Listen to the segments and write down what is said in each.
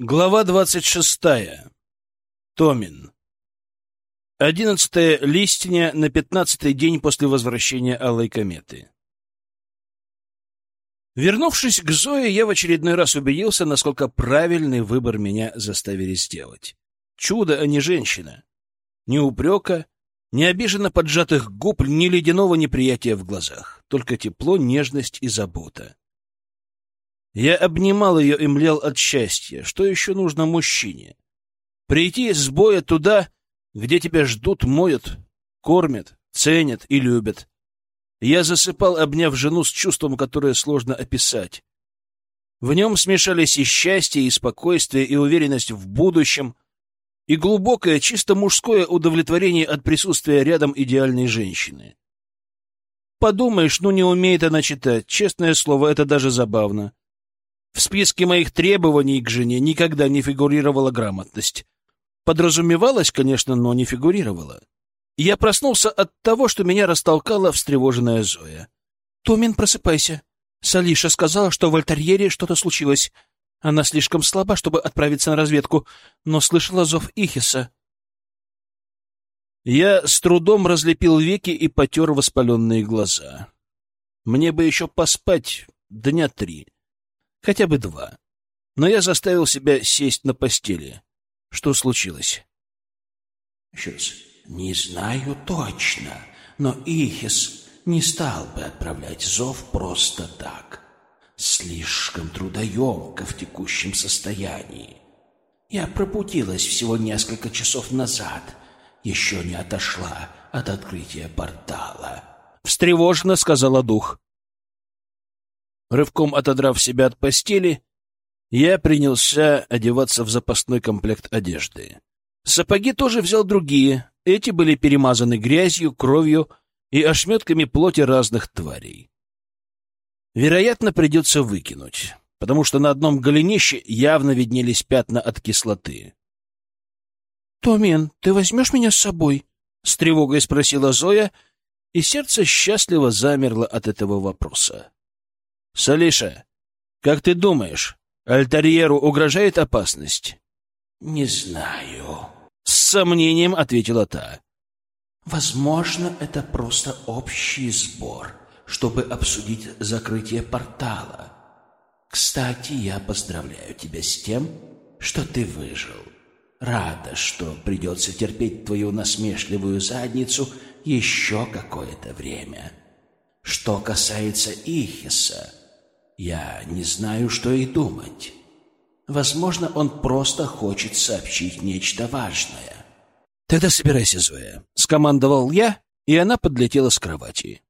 Глава двадцать шестая. Томин. Одиннадцатое листня на пятнадцатый день после возвращения Алой кометы. Вернувшись к Зое, я в очередной раз убедился, насколько правильный выбор меня заставили сделать. Чудо, а не женщина. Ни упрека, ни обиженно поджатых губ, ни ледяного неприятия в глазах. Только тепло, нежность и забота. Я обнимал ее и млел от счастья. Что еще нужно мужчине? Прийти с боя туда, где тебя ждут, моют, кормят, ценят и любят. Я засыпал, обняв жену с чувством, которое сложно описать. В нем смешались и счастье, и спокойствие, и уверенность в будущем, и глубокое, чисто мужское удовлетворение от присутствия рядом идеальной женщины. Подумаешь, ну не умеет она читать, честное слово, это даже забавно. В списке моих требований к жене никогда не фигурировала грамотность. Подразумевалась, конечно, но не фигурировала. Я проснулся от того, что меня растолкала встревоженная Зоя. «Томин, просыпайся. Салиша сказала, что в альтерьере что-то случилось. Она слишком слаба, чтобы отправиться на разведку, но слышала зов Ихиса». Я с трудом разлепил веки и потер воспаленные глаза. Мне бы еще поспать дня три. Хотя бы два. Но я заставил себя сесть на постели. Что случилось? Еще раз. Не знаю точно, но Ихис не стал бы отправлять зов просто так. Слишком трудоемко в текущем состоянии. Я пробудилась всего несколько часов назад. Еще не отошла от открытия портала. Встревоженно сказала дух. Рывком отодрав себя от постели, я принялся одеваться в запасной комплект одежды. Сапоги тоже взял другие. Эти были перемазаны грязью, кровью и ошметками плоти разных тварей. Вероятно, придется выкинуть, потому что на одном голенище явно виднелись пятна от кислоты. — Томин, ты возьмешь меня с собой? — с тревогой спросила Зоя, и сердце счастливо замерло от этого вопроса. Салиша, как ты думаешь, Альтарьеру угрожает опасность? Не знаю. С сомнением ответила та. Возможно, это просто общий сбор, чтобы обсудить закрытие портала. Кстати, я поздравляю тебя с тем, что ты выжил. Рада, что придется терпеть твою насмешливую задницу еще какое-то время. Что касается Ихиса, я не знаю, что и думать. Возможно, он просто хочет сообщить нечто важное. «Тогда собирайся, Зоя», — скомандовал я, и она подлетела с кровати.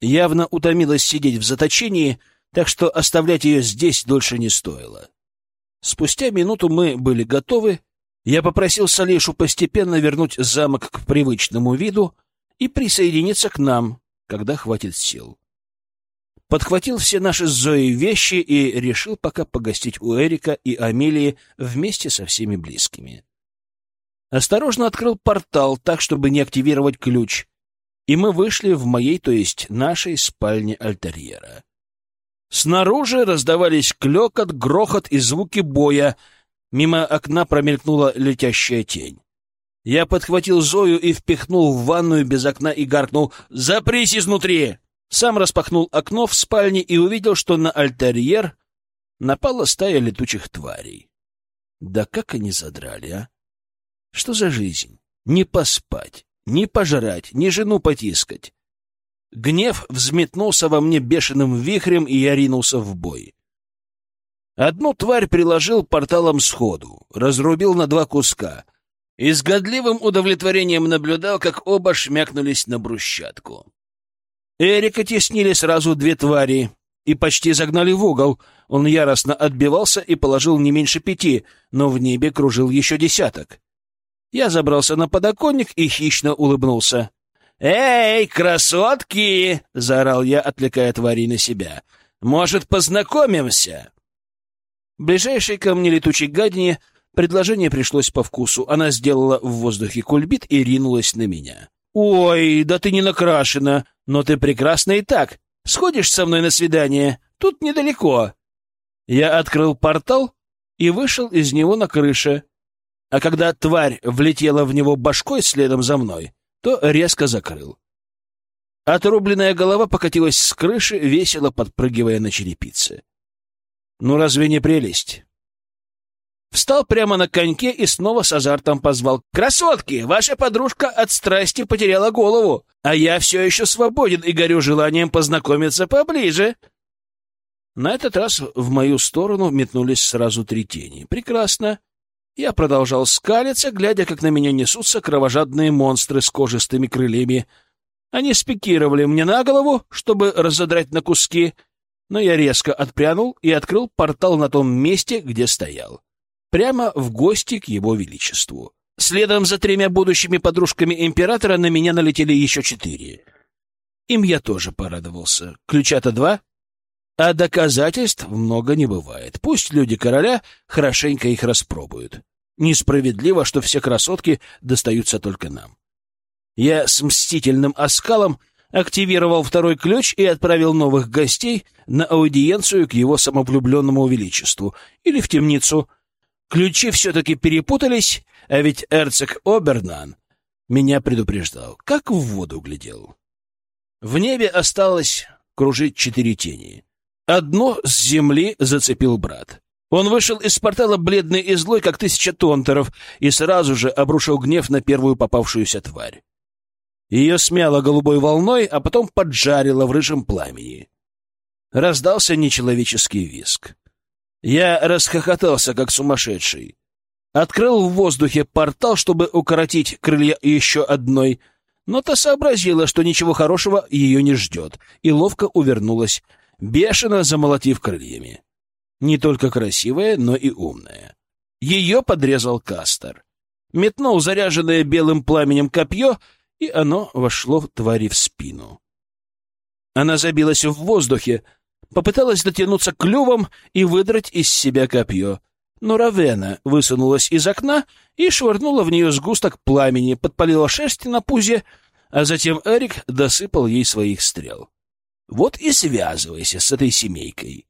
Явно утомилась сидеть в заточении, так что оставлять ее здесь дольше не стоило. Спустя минуту мы были готовы. Я попросил Салешу постепенно вернуть замок к привычному виду и присоединиться к нам, когда хватит сил подхватил все наши с Зоей вещи и решил пока погостить у Эрика и Амелии вместе со всеми близкими. Осторожно открыл портал так, чтобы не активировать ключ, и мы вышли в моей, то есть нашей спальне альтерьера. Снаружи раздавались клекот, грохот и звуки боя. Мимо окна промелькнула летящая тень. Я подхватил Зою и впихнул в ванную без окна и гаркнул «Запрись изнутри!» Сам распахнул окно в спальне и увидел, что на альтерьер напала стая летучих тварей. Да как они задрали, а? Что за жизнь? Не поспать, не пожрать, не жену потискать. Гнев взметнулся во мне бешеным вихрем, и я ринулся в бой. Одну тварь приложил порталом сходу, разрубил на два куска и с годливым удовлетворением наблюдал, как оба шмякнулись на брусчатку. Эрика теснили сразу две твари и почти загнали в угол. Он яростно отбивался и положил не меньше пяти, но в небе кружил еще десяток. Я забрался на подоконник и хищно улыбнулся. «Эй, красотки!» — заорал я, отвлекая твари на себя. «Может, познакомимся?» Ближайшей ко мне летучей гадине предложение пришлось по вкусу. Она сделала в воздухе кульбит и ринулась на меня. «Ой, да ты не накрашена, но ты прекрасна и так. Сходишь со мной на свидание? Тут недалеко». Я открыл портал и вышел из него на крыше. А когда тварь влетела в него башкой следом за мной, то резко закрыл. Отрубленная голова покатилась с крыши, весело подпрыгивая на черепице. Ну разве не прелесть? Встал прямо на коньке и снова с азартом позвал. «Красотки! Ваша подружка от страсти потеряла голову, а я все еще свободен и горю желанием познакомиться поближе!» На этот раз в мою сторону метнулись сразу три тени. «Прекрасно!» Я продолжал скалиться, глядя, как на меня несутся кровожадные монстры с кожистыми крыльями. Они спикировали мне на голову, чтобы разодрать на куски, но я резко отпрянул и открыл портал на том месте, где стоял прямо в гости к его величеству. Следом за тремя будущими подружками императора на меня налетели еще четыре. Им я тоже порадовался. Ключа-то два, а доказательств много не бывает. Пусть люди короля хорошенько их распробуют. Несправедливо, что все красотки достаются только нам. Я с мстительным оскалом активировал второй ключ и отправил новых гостей на аудиенцию к его самовлюбленному величеству или в темницу — Ключи все-таки перепутались, а ведь эрцог Обернан меня предупреждал, как в воду глядел. В небе осталось кружить четыре тени. Одно с земли зацепил брат. Он вышел из портала бледный и злой, как тысяча тонтеров, и сразу же обрушил гнев на первую попавшуюся тварь. Ее смяло голубой волной, а потом поджарило в рыжем пламени. Раздался нечеловеческий виск. Я расхохотался, как сумасшедший. Открыл в воздухе портал, чтобы укоротить крылья еще одной, но та сообразила, что ничего хорошего ее не ждет, и ловко увернулась, бешено замолотив крыльями. Не только красивая, но и умная. Ее подрезал Кастер. Метнул заряженное белым пламенем копье, и оно вошло в твари в спину. Она забилась в воздухе, попыталась дотянуться клювом и выдрать из себя копье. Но Равена высунулась из окна и швырнула в нее сгусток пламени, подпалила шерсть на пузе, а затем Эрик досыпал ей своих стрел. Вот и связывайся с этой семейкой.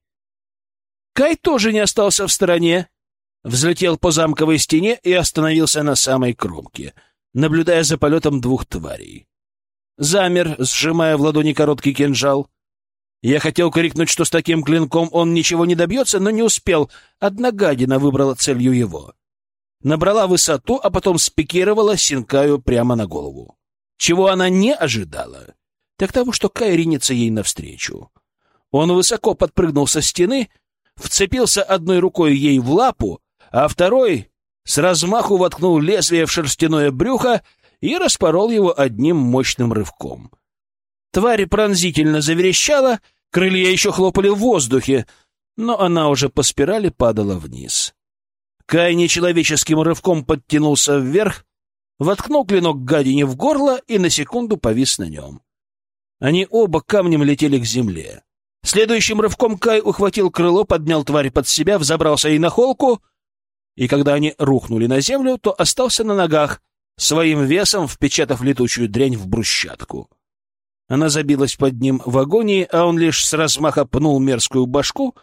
Кай тоже не остался в стороне. Взлетел по замковой стене и остановился на самой кромке, наблюдая за полетом двух тварей. Замер, сжимая в ладони короткий кинжал. Я хотел крикнуть, что с таким клинком он ничего не добьется, но не успел. Одна гадина выбрала целью его. Набрала высоту, а потом спикировала Синкаю прямо на голову. Чего она не ожидала, так того, что Кай ринется ей навстречу. Он высоко подпрыгнул со стены, вцепился одной рукой ей в лапу, а второй с размаху воткнул лезвие в шерстяное брюхо и распорол его одним мощным рывком. Тварь пронзительно заверещала — Крылья еще хлопали в воздухе, но она уже по спирали падала вниз. Кай нечеловеческим рывком подтянулся вверх, воткнул клинок гадине в горло и на секунду повис на нем. Они оба камнем летели к земле. Следующим рывком Кай ухватил крыло, поднял тварь под себя, взобрался ей на холку, и когда они рухнули на землю, то остался на ногах, своим весом впечатав летучую дрянь в брусчатку. Она забилась под ним в агонии, а он лишь с размаха пнул мерзкую башку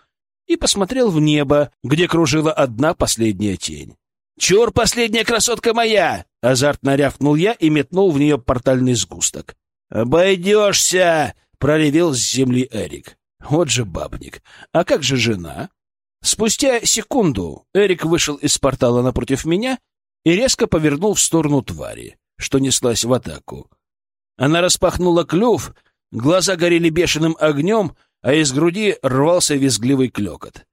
и посмотрел в небо, где кружила одна последняя тень. «Чур, последняя красотка моя!» — азартно рявкнул я и метнул в нее портальный сгусток. «Обойдешься!» — проревел с земли Эрик. Вот же бабник. А как же жена? Спустя секунду Эрик вышел из портала напротив меня и резко повернул в сторону твари, что неслась в атаку. Она распахнула клюв, глаза горели бешеным огнем, а из груди рвался визгливый клекот.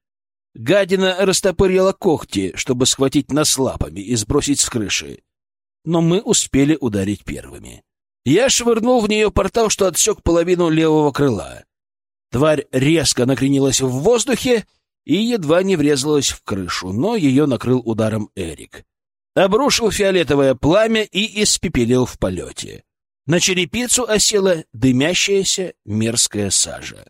Гадина растопырила когти, чтобы схватить нас лапами и сбросить с крыши. Но мы успели ударить первыми. Я швырнул в нее портал, что отсек половину левого крыла. Тварь резко накренилась в воздухе и едва не врезалась в крышу, но ее накрыл ударом Эрик. Обрушил фиолетовое пламя и испепелил в полете. На черепицу осела дымящаяся мерзкая сажа.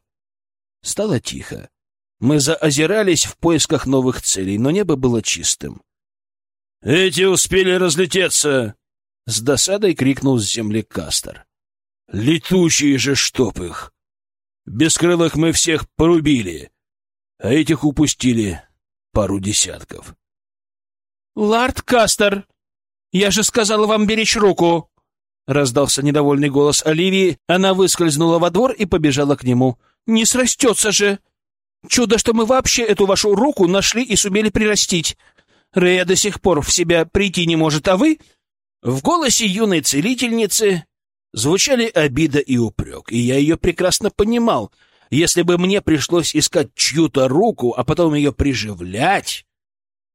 Стало тихо. Мы заозирались в поисках новых целей, но небо было чистым. «Эти успели разлететься!» — с досадой крикнул с земли Кастер. «Летучие же чтоб их! Бескрылых мы всех порубили, а этих упустили. пару десятков. «Лард Кастер, я же сказала вам беречь руку!» Раздался недовольный голос Оливии. Она выскользнула во двор и побежала к нему. «Не срастется же! Чудо, что мы вообще эту вашу руку нашли и сумели прирастить. Рея до сих пор в себя прийти не может, а вы...» В голосе юной целительницы звучали обида и упрек, и я ее прекрасно понимал. Если бы мне пришлось искать чью-то руку, а потом ее приживлять,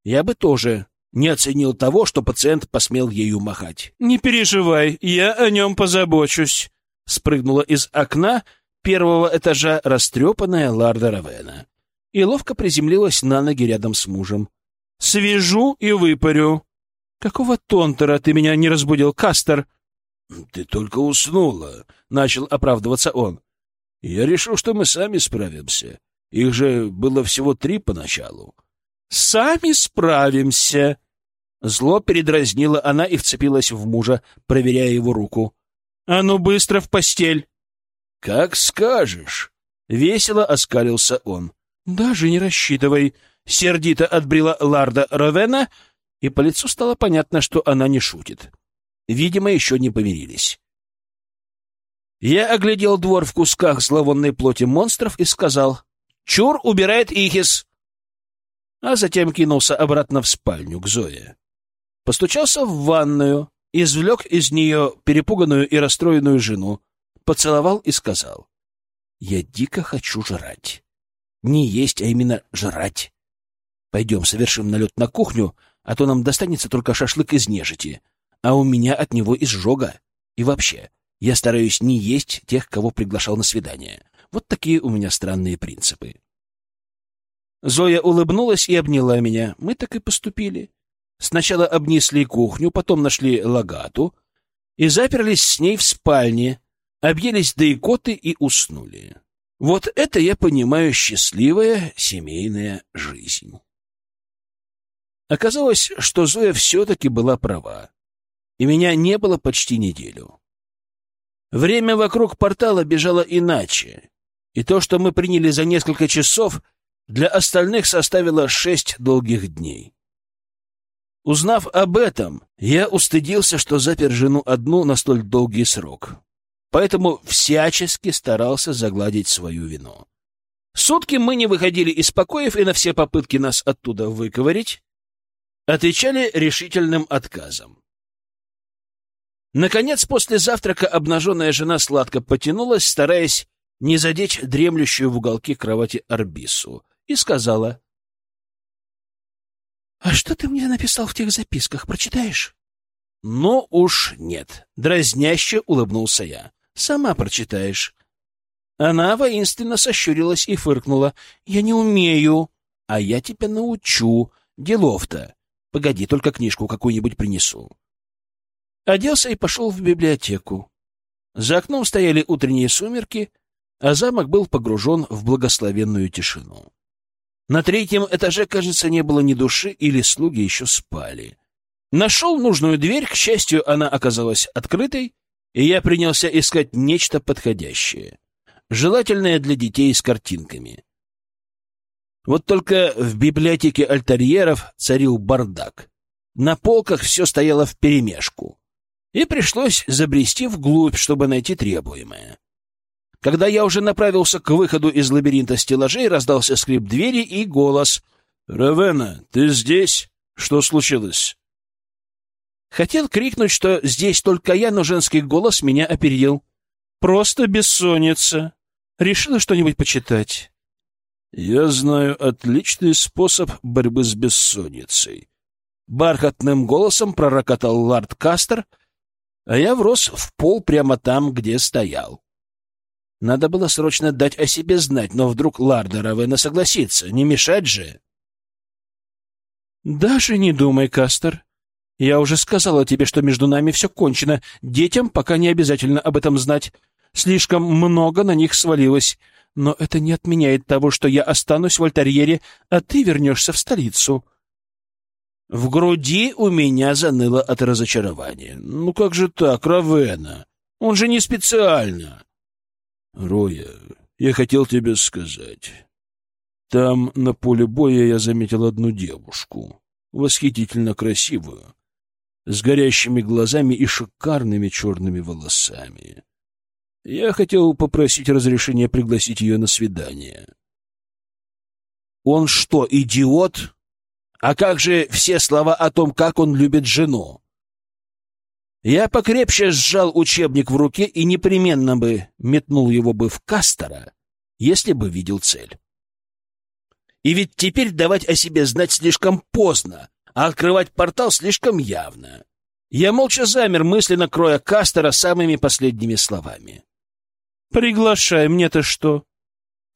я бы тоже не оценил того, что пациент посмел ею махать. «Не переживай, я о нем позабочусь», — спрыгнула из окна первого этажа растрепанная Ларда Равена и ловко приземлилась на ноги рядом с мужем. «Свяжу и выпарю». «Какого тонтера ты меня не разбудил, Кастер?» «Ты только уснула», — начал оправдываться он. «Я решил, что мы сами справимся. Их же было всего три поначалу». «Сами справимся!» Зло передразнила она и вцепилась в мужа, проверяя его руку. «А ну быстро в постель!» «Как скажешь!» — весело оскалился он. «Даже не рассчитывай!» — сердито отбрила Ларда Ровена, и по лицу стало понятно, что она не шутит. Видимо, еще не помирились. Я оглядел двор в кусках зловонной плоти монстров и сказал «Чур убирает Ихис!» А затем кинулся обратно в спальню к Зое. Постучался в ванную, извлек из нее перепуганную и расстроенную жену, поцеловал и сказал «Я дико хочу жрать. Не есть, а именно жрать. Пойдем, совершим налет на кухню, а то нам достанется только шашлык из нежити, а у меня от него изжога. И вообще, я стараюсь не есть тех, кого приглашал на свидание. Вот такие у меня странные принципы. Зоя улыбнулась и обняла меня. Мы так и поступили. Сначала обнесли кухню, потом нашли лагату и заперлись с ней в спальне, объелись до икоты и уснули. Вот это я понимаю счастливая семейная жизнь. Оказалось, что Зоя все-таки была права, и меня не было почти неделю. Время вокруг портала бежало иначе, и то, что мы приняли за несколько часов, для остальных составило шесть долгих дней. Узнав об этом, я устыдился, что запер жену одну на столь долгий срок, поэтому всячески старался загладить свою вину. Сутки мы не выходили из покоев, и на все попытки нас оттуда выковырить отвечали решительным отказом. Наконец, после завтрака обнаженная жена сладко потянулась, стараясь не задеть дремлющую в уголке кровати Арбису, и сказала. — А что ты мне написал в тех записках, прочитаешь? — Ну уж нет, — дразняще улыбнулся я. — Сама прочитаешь. Она воинственно сощурилась и фыркнула. — Я не умею. — А я тебя научу. Делов-то. Погоди, только книжку какую-нибудь принесу. Оделся и пошел в библиотеку. За окном стояли утренние сумерки, а замок был погружен в благословенную тишину. На третьем этаже, кажется, не было ни души, или слуги еще спали. Нашел нужную дверь, к счастью, она оказалась открытой, и я принялся искать нечто подходящее, желательное для детей с картинками. Вот только в библиотеке альтерьеров царил бардак. На полках все стояло вперемешку. И пришлось забрести вглубь, чтобы найти требуемое. Когда я уже направился к выходу из лабиринта стеллажей, раздался скрип двери и голос. «Равена, ты здесь? Что случилось?» Хотел крикнуть, что здесь только я, но женский голос меня опередил. «Просто бессонница. Решила что-нибудь почитать?» Я знаю отличный способ борьбы с бессонницей. Бархатным голосом пророкотал Лард Кастер, а я врос в пол прямо там, где стоял. Надо было срочно дать о себе знать, но вдруг Ларда Равена согласится, не мешать же. «Даже не думай, Кастер. Я уже сказала тебе, что между нами все кончено. Детям пока не обязательно об этом знать. Слишком много на них свалилось но это не отменяет того, что я останусь в альтерьере, а ты вернешься в столицу. В груди у меня заныло от разочарования. Ну как же так, Равена? Он же не специально. Роя, я хотел тебе сказать. Там, на поле боя, я заметил одну девушку, восхитительно красивую, с горящими глазами и шикарными черными волосами. Я хотел попросить разрешения пригласить ее на свидание. Он что, идиот? А как же все слова о том, как он любит жену? Я покрепче сжал учебник в руке и непременно бы метнул его бы в Кастера, если бы видел цель. И ведь теперь давать о себе знать слишком поздно, а открывать портал слишком явно. Я молча замер, мысленно кроя Кастера самыми последними словами. «Приглашай, мне-то что?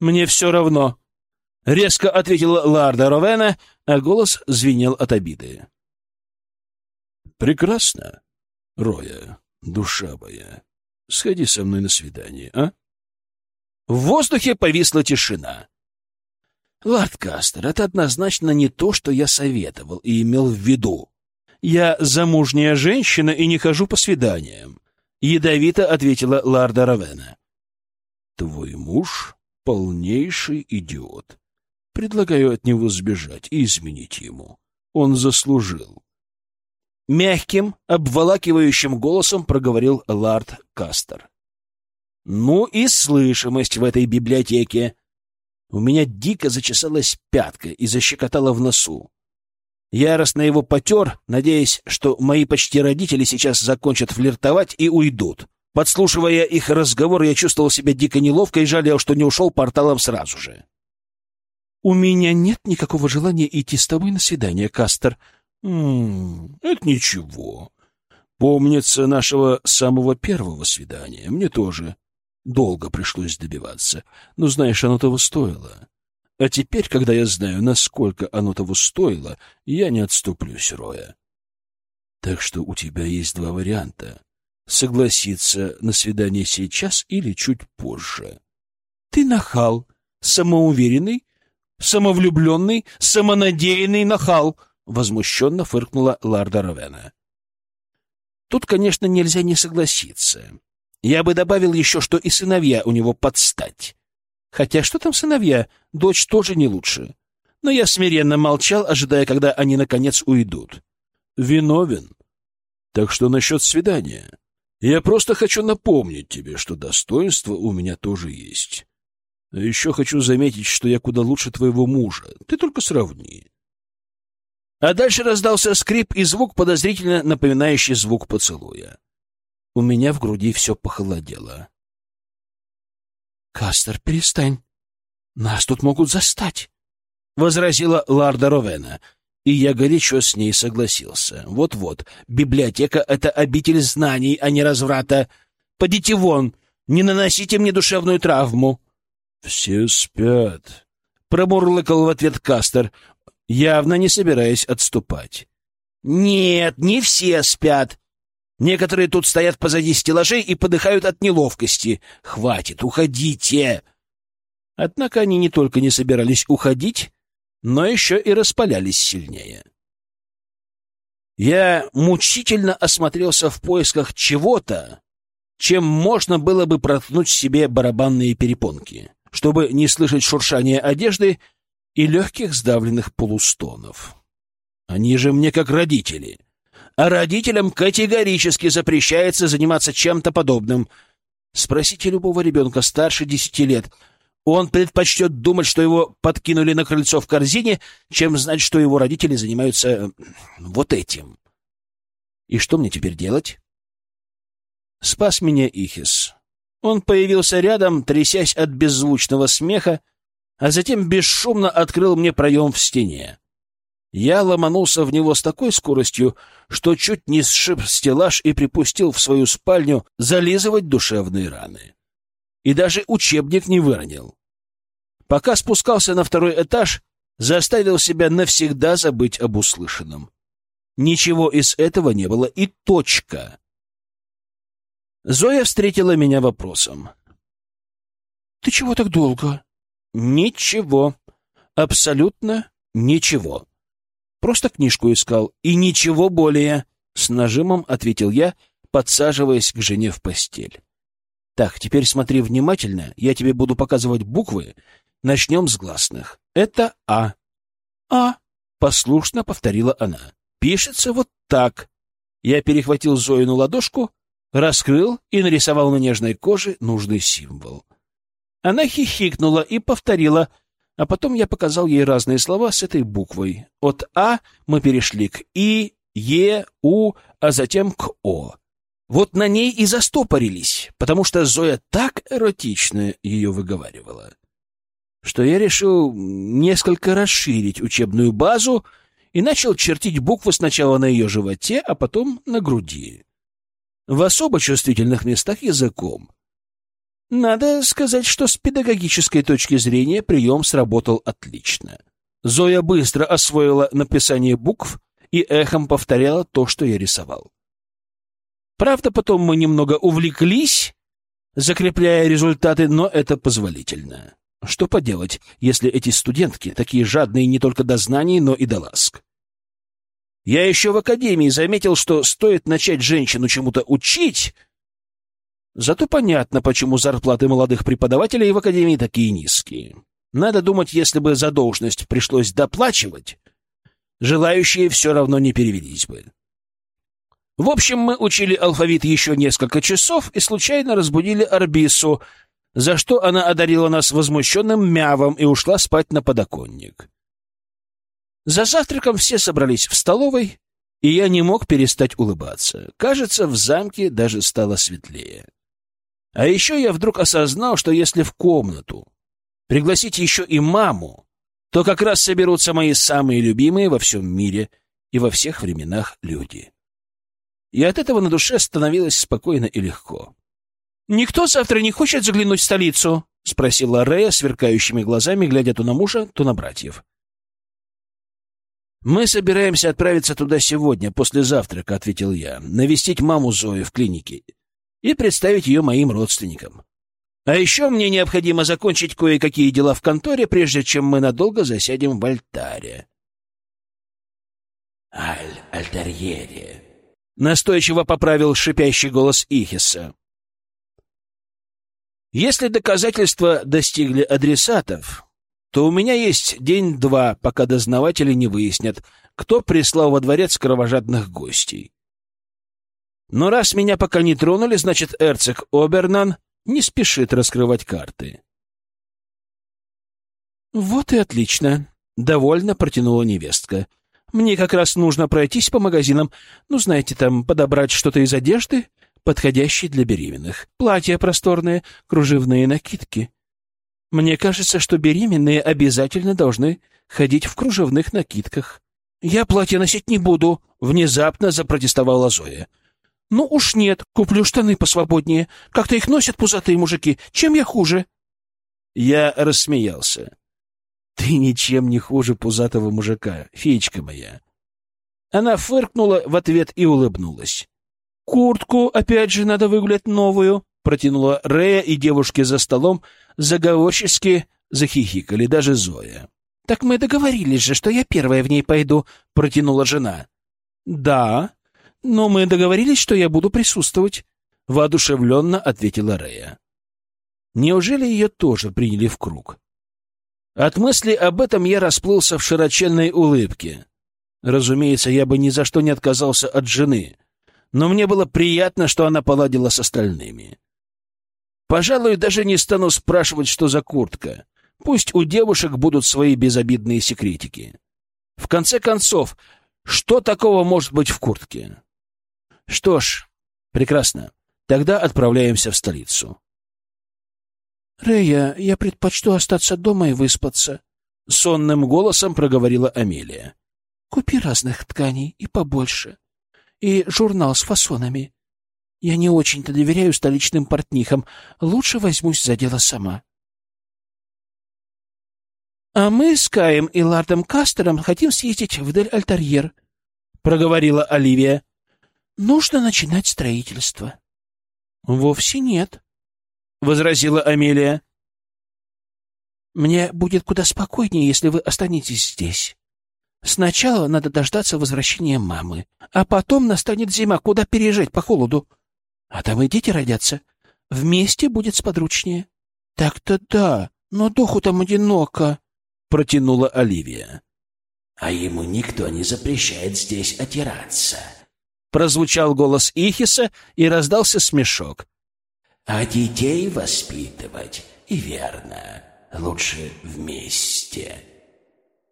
Мне все равно», — резко ответила Ларда Ровена, а голос звенел от обиды. «Прекрасно, Роя, душа моя. Сходи со мной на свидание, а?» В воздухе повисла тишина. «Лард Кастер, это однозначно не то, что я советовал и имел в виду. Я замужняя женщина и не хожу по свиданиям», — ядовито ответила Ларда Равена. Твой муж — полнейший идиот. Предлагаю от него сбежать и изменить ему. Он заслужил. Мягким, обволакивающим голосом проговорил Лард Кастер. Ну и слышимость в этой библиотеке. У меня дико зачесалась пятка и защекотала в носу. Яростно его потер, надеясь, что мои почти родители сейчас закончат флиртовать и уйдут. Подслушивая их разговор, я чувствовал себя дико неловко и жалел, что не ушел порталом сразу же. «У меня нет никакого желания идти с тобой на свидание, Кастер». «М -м, «Это ничего. Помнится нашего самого первого свидания. Мне тоже долго пришлось добиваться. Но, знаешь, оно того стоило. А теперь, когда я знаю, насколько оно того стоило, я не отступлюсь, Роя. Так что у тебя есть два варианта согласиться на свидание сейчас или чуть позже. Ты нахал, самоуверенный, самовлюбленный, самонадеянный нахал, возмущенно фыркнула Ларда Равена. Тут, конечно, нельзя не согласиться. Я бы добавил еще, что и сыновья у него подстать. Хотя что там сыновья, дочь тоже не лучше. Но я смиренно молчал, ожидая, когда они наконец уйдут. Виновен. Так что насчет свидания? Я просто хочу напомнить тебе, что достоинство у меня тоже есть. Еще хочу заметить, что я куда лучше твоего мужа. Ты только сравни. А дальше раздался скрип и звук, подозрительно напоминающий звук поцелуя. У меня в груди все похолодело. «Кастер, перестань. Нас тут могут застать», — возразила Ларда Ровена — и я горячо с ней согласился. Вот-вот, библиотека — это обитель знаний, а не разврата. Подите вон, не наносите мне душевную травму. — Все спят, — промурлыкал в ответ Кастер, явно не собираясь отступать. — Нет, не все спят. Некоторые тут стоят позади стеллажей и подыхают от неловкости. Хватит, уходите! Однако они не только не собирались уходить, но еще и распалялись сильнее. Я мучительно осмотрелся в поисках чего-то, чем можно было бы проткнуть себе барабанные перепонки, чтобы не слышать шуршания одежды и легких сдавленных полустонов. Они же мне как родители. А родителям категорически запрещается заниматься чем-то подобным. Спросите любого ребенка старше десяти лет — он предпочтет думать, что его подкинули на крыльцо в корзине, чем знать, что его родители занимаются э, вот этим. И что мне теперь делать? Спас меня Ихис. Он появился рядом, трясясь от беззвучного смеха, а затем бесшумно открыл мне проем в стене. Я ломанулся в него с такой скоростью, что чуть не сшиб стеллаж и припустил в свою спальню зализывать душевные раны. И даже учебник не выронил. Пока спускался на второй этаж, заставил себя навсегда забыть об услышанном. Ничего из этого не было и точка. Зоя встретила меня вопросом. «Ты чего так долго?» «Ничего. Абсолютно ничего. Просто книжку искал, и ничего более», — с нажимом ответил я, подсаживаясь к жене в постель. «Так, теперь смотри внимательно, я тебе буду показывать буквы, Начнем с гласных. Это А. А, послушно повторила она. Пишется вот так. Я перехватил Зоину ладошку, раскрыл и нарисовал на нежной коже нужный символ. Она хихикнула и повторила, а потом я показал ей разные слова с этой буквой. От А мы перешли к И, Е, У, а затем к О. Вот на ней и застопорились, потому что Зоя так эротично ее выговаривала, что я решил несколько расширить учебную базу и начал чертить буквы сначала на ее животе, а потом на груди. В особо чувствительных местах языком. Надо сказать, что с педагогической точки зрения прием сработал отлично. Зоя быстро освоила написание букв и эхом повторяла то, что я рисовал. Правда, потом мы немного увлеклись, закрепляя результаты, но это позволительно. Что поделать, если эти студентки такие жадные не только до знаний, но и до ласк? Я еще в академии заметил, что стоит начать женщину чему-то учить, зато понятно, почему зарплаты молодых преподавателей в академии такие низкие. Надо думать, если бы за должность пришлось доплачивать, желающие все равно не перевелись бы. В общем, мы учили алфавит еще несколько часов и случайно разбудили Арбису, за что она одарила нас возмущенным мявом и ушла спать на подоконник. За завтраком все собрались в столовой, и я не мог перестать улыбаться. Кажется, в замке даже стало светлее. А еще я вдруг осознал, что если в комнату пригласить еще и маму, то как раз соберутся мои самые любимые во всем мире и во всех временах люди и от этого на душе становилось спокойно и легко. «Никто завтра не хочет заглянуть в столицу?» — спросила Рея, сверкающими глазами, глядя то на мужа, то на братьев. «Мы собираемся отправиться туда сегодня, после завтрака», — ответил я, — «навестить маму Зои в клинике и представить ее моим родственникам. А еще мне необходимо закончить кое-какие дела в конторе, прежде чем мы надолго засядем в альтаре». «Аль-Альтарьере», Настойчиво поправил шипящий голос Ихиса. Если доказательства достигли адресатов, то у меня есть день-два, пока дознаватели не выяснят, кто прислал во дворец кровожадных гостей. Но раз меня пока не тронули, значит, эрцог Обернан не спешит раскрывать карты. «Вот и отлично», — довольно протянула невестка. Мне как раз нужно пройтись по магазинам. Ну, знаете, там подобрать что-то из одежды, подходящей для беременных. Платья просторные, кружевные накидки. Мне кажется, что беременные обязательно должны ходить в кружевных накидках. Я платье носить не буду, внезапно запротестовала Зоя. Ну уж нет, куплю штаны посвободнее. Как-то их носят пузатые мужики. Чем я хуже? Я рассмеялся. Ты ничем не хуже пузатого мужика, феечка моя. Она фыркнула в ответ и улыбнулась. Куртку опять же надо выгулять новую, протянула Рея, и девушки за столом заговорчески захихикали, даже Зоя. Так мы договорились же, что я первая в ней пойду, протянула жена. Да, но мы договорились, что я буду присутствовать, воодушевленно ответила Рея. Неужели ее тоже приняли в круг? От мысли об этом я расплылся в широченной улыбке. Разумеется, я бы ни за что не отказался от жены, но мне было приятно, что она поладила с остальными. Пожалуй, даже не стану спрашивать, что за куртка. Пусть у девушек будут свои безобидные секретики. В конце концов, что такого может быть в куртке? Что ж, прекрасно. Тогда отправляемся в столицу. «Рея, я предпочту остаться дома и выспаться», — сонным голосом проговорила Амелия. «Купи разных тканей и побольше. И журнал с фасонами. Я не очень-то доверяю столичным портнихам. Лучше возьмусь за дело сама». «А мы с Каем и Лардом Кастером хотим съездить в Дель-Альтарьер», — проговорила Оливия. «Нужно начинать строительство». «Вовсе нет», — возразила Амелия. «Мне будет куда спокойнее, если вы останетесь здесь. Сначала надо дождаться возвращения мамы, а потом настанет зима, куда переезжать по холоду. А там и дети родятся. Вместе будет сподручнее». «Так-то да, но духу там одиноко», — протянула Оливия. «А ему никто не запрещает здесь отираться», — прозвучал голос Ихиса, и раздался смешок. «А детей воспитывать, и верно, лучше вместе».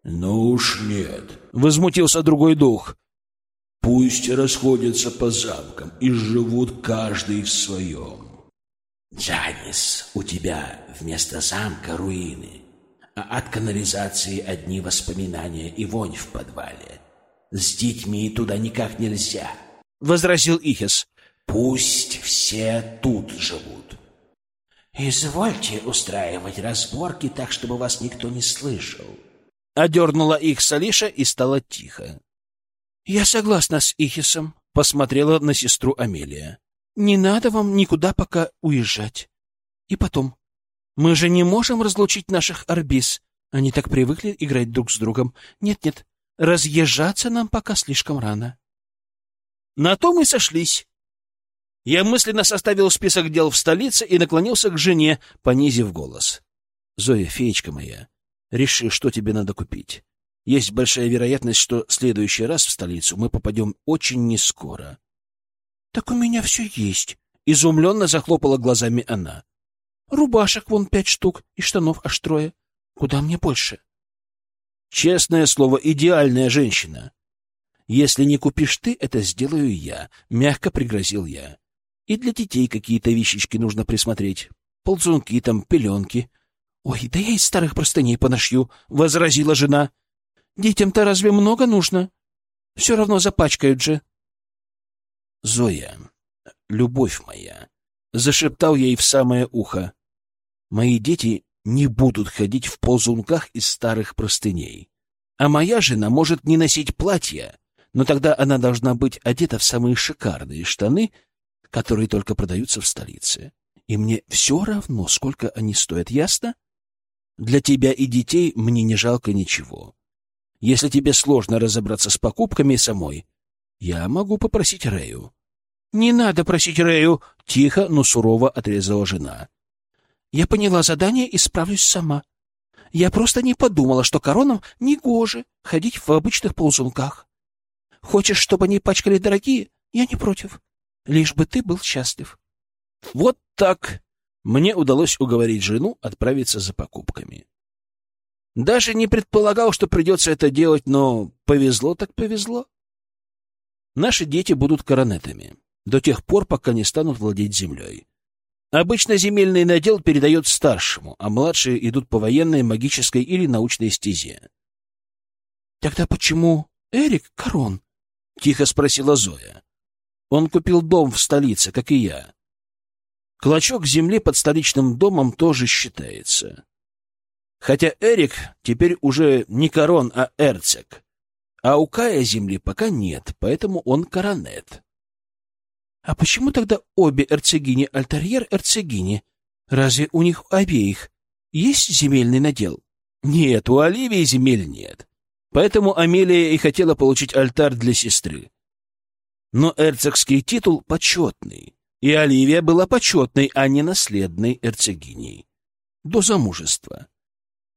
«Ну уж нет», — возмутился другой дух. «Пусть расходятся по замкам и живут каждый в своем». «Джанис, у тебя вместо замка руины, а от канализации одни воспоминания и вонь в подвале. С детьми туда никак нельзя», — возразил Ихис. «Пусть все тут живут». «Извольте устраивать разборки так, чтобы вас никто не слышал». Одернула их Салиша и стало тихо. «Я согласна с Ихисом», — посмотрела на сестру Амелия. «Не надо вам никуда пока уезжать. И потом, мы же не можем разлучить наших арбиз. Они так привыкли играть друг с другом. Нет-нет, разъезжаться нам пока слишком рано». На то мы сошлись. Я мысленно составил список дел в столице и наклонился к жене, понизив голос. «Зоя, феечка моя, Реши, что тебе надо купить. Есть большая вероятность, что в следующий раз в столицу мы попадем очень нескоро. — Так у меня все есть, — изумленно захлопала глазами она. — Рубашек вон пять штук и штанов аж трое. Куда мне больше? — Честное слово, идеальная женщина. Если не купишь ты, это сделаю я, — мягко пригрозил я. И для детей какие-то вещички нужно присмотреть. Ползунки там, пеленки, «Ой, да я из старых простыней поношью», — возразила жена. «Детям-то разве много нужно? Все равно запачкают же». «Зоя, любовь моя», — зашептал ей в самое ухо, — «мои дети не будут ходить в ползунках из старых простыней, а моя жена может не носить платья, но тогда она должна быть одета в самые шикарные штаны, которые только продаются в столице. И мне все равно, сколько они стоят, ясно?» Для тебя и детей мне не жалко ничего. Если тебе сложно разобраться с покупками самой, я могу попросить Рэю». «Не надо просить Рэю!» — тихо, но сурово отрезала жена. «Я поняла задание и справлюсь сама. Я просто не подумала, что коронам негоже ходить в обычных ползунках. Хочешь, чтобы они пачкали дорогие? Я не против. Лишь бы ты был счастлив». «Вот так!» мне удалось уговорить жену отправиться за покупками. Даже не предполагал, что придется это делать, но повезло так повезло. Наши дети будут коронетами до тех пор, пока не станут владеть землей. Обычно земельный надел передает старшему, а младшие идут по военной, магической или научной стезе. — Тогда почему Эрик корон? — тихо спросила Зоя. — Он купил дом в столице, как и я. Клочок земли под столичным домом тоже считается. Хотя Эрик теперь уже не корон, а эрцек. А у Кая земли пока нет, поэтому он коронет. А почему тогда обе эрцегини альтерьер эрцегини? Разве у них обеих есть земельный надел? Нет, у Оливии земель нет. Поэтому Амелия и хотела получить альтар для сестры. Но эрцогский титул почетный. И Оливия была почетной, а не наследной эрцегиней. До замужества.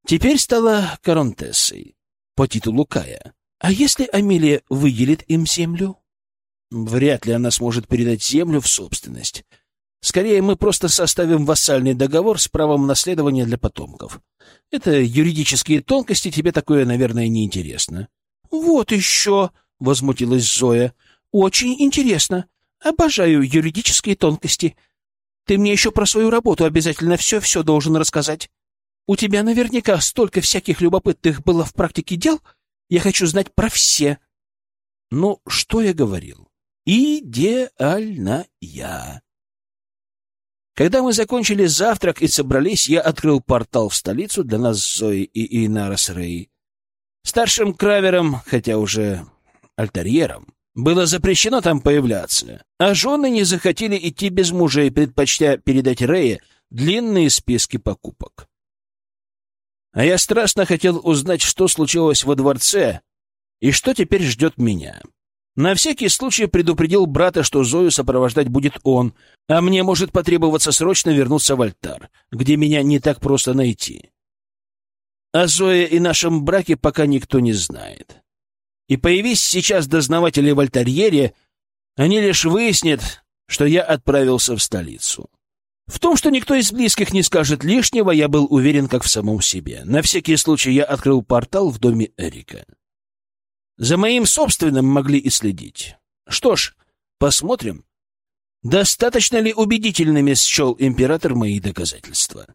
Теперь стала коронтессой по титулу Кая. А если Амелия выделит им землю? Вряд ли она сможет передать землю в собственность. Скорее, мы просто составим вассальный договор с правом наследования для потомков. Это юридические тонкости, тебе такое, наверное, не интересно. Вот еще, — возмутилась Зоя, — очень интересно. Обожаю юридические тонкости. Ты мне еще про свою работу обязательно все-все должен рассказать. У тебя наверняка столько всяких любопытных было в практике дел. Я хочу знать про все. Ну, что я говорил? Идеальная. Когда мы закончили завтрак и собрались, я открыл портал в столицу для нас с Зоей и Инарос Рэй. Старшим кравером, хотя уже альтерьером, было запрещено там появляться, а жены не захотели идти без мужей, предпочтя передать Рэе длинные списки покупок. А я страстно хотел узнать, что случилось во дворце и что теперь ждет меня. На всякий случай предупредил брата, что Зою сопровождать будет он, а мне может потребоваться срочно вернуться в альтар, где меня не так просто найти. О Зое и нашем браке пока никто не знает. И появись сейчас дознаватели в Альтерьере, они лишь выяснят, что я отправился в столицу. В том, что никто из близких не скажет лишнего, я был уверен как в самом себе. На всякий случай я открыл портал в доме Эрика. За моим собственным могли и следить. Что ж, посмотрим, достаточно ли убедительными счел император мои доказательства.